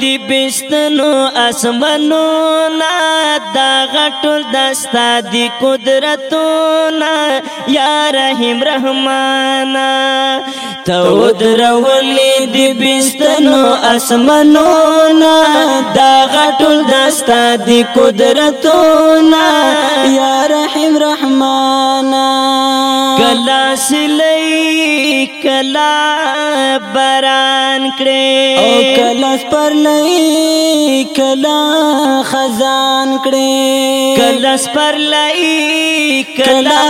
دی بشتنو اسمنو نا دا غټل دستا دی قدرتو نا یا رحیم رحمان تو درولې دی بشتنو اسمنو نا دا غټل دستا دی قدرتو نا یا رحیم رحمان کلا سلی کلا بران کړې سپرلې کلا خزان کړې کلا سپرلې کلا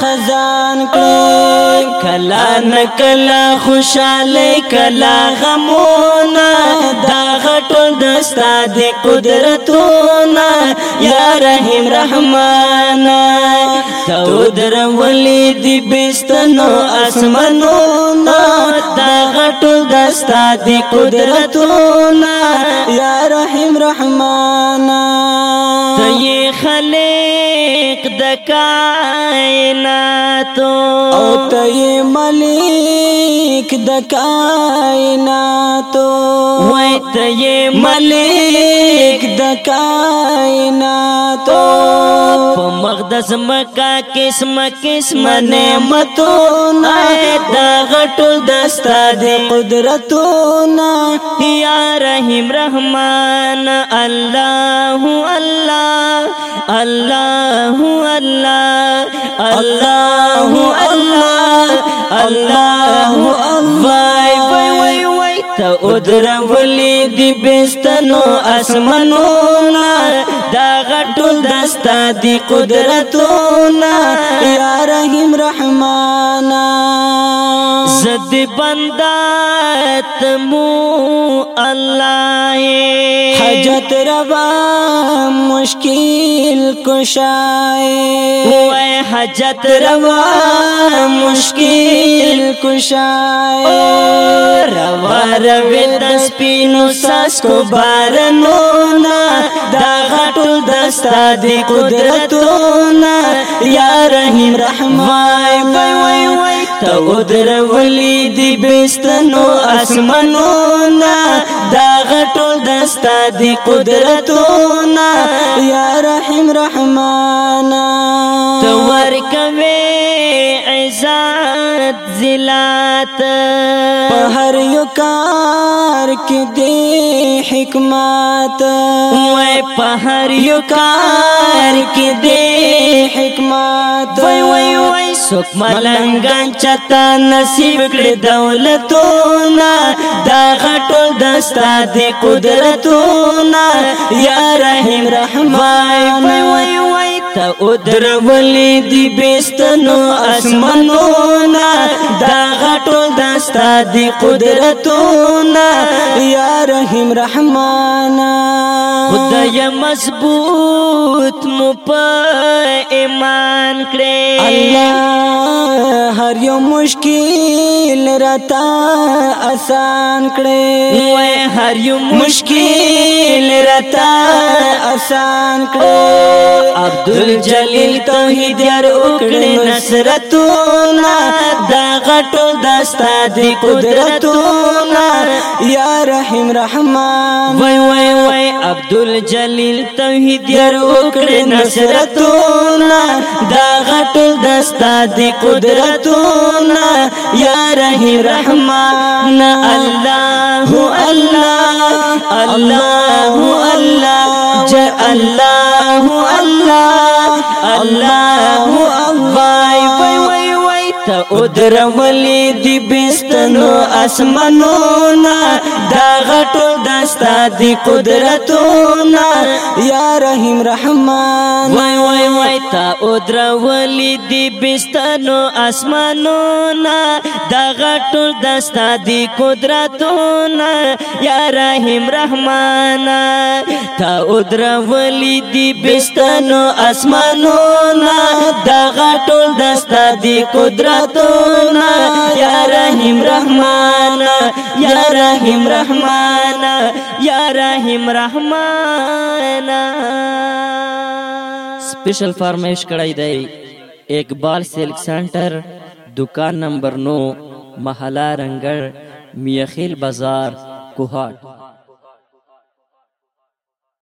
خزان کړې کلا نکلا خوشاله کلا غمونه دا غټو دستا د قدرتونه یا رحیم رحمان تو درولې دی بستنو اسمنونه ټول دستا دی قدرتونه یا رحیم رحمانا تی ملک دکائناتو تو تی ملک دکائناتو تو مقدس مکا کسم کسم نیم تو نا یا رحم رحمان اللہ ہوں اللہ اللہ ہوں اللہ الله الله الله الله الله وای وای وای ته ادر ولي دی بستنو اسمنونه دا غټول دستا دی قدرتونه یا رحیم رحمانا زد بندا مو الله حاجت روا مشکل کشای هو حاجت روا مشکل کشای روا روی د سپینو ساس کو بارنو نا دا غټل دستا دی قدرتونه یا رحیم رحمان وای وای وای تا ودر ولی دی بستنو اسمنونا دا غټول دستا دی قدرتونا یا رحیم رحمانا تا ورکوي عزت ذلات په هر یو کار کې دی حکمت وای په هر یو کار کې دی حکمت وای وای وای سوک ملنگان چتا نصیب کړي دولتونه دا غټول دستا دی قدرتونه یا رحیم رحمان وای وای وای تا ودرولې دی بيستنو اسمنونه دا غټول دستا دی قدرتونه یا رحیم رحمان خدای مضبوط مو په ایمان کړې الله هر یو مشکل راتا آسان کړې نو هر یو مشکل راتا آسان کړې عبدل جلیل توحید یار وکړي نصرتونه دا غټو دستا دی قدرتونه یا رحیم رحمان وای وای وای عبدل جلیل توحید یار وکړي نصرتونه دا غټو دستا دی قدرتونه یا رحیم رحمان الله الله الله الله الله الله وای وای وای وای ته ودرولې دی بستنو اسمانونو ستا دی قدرتونا یا رحیم رحمان وای وای وای تا او درولی دی بستانو اسمانونا دا غټول دستا دی قدرتونا یا رحیم رحمان تا او درولی دی بستانو اسمانونا دا غټول دستا دی قدرتونا یا رحیم رحمان یا رحیم رحمان یا رحیم رحمان سپیشل فرمایش کړی دی اقبال سلک سنټر دکان نمبر 9 محله رنگړ میخیل بازار کوهات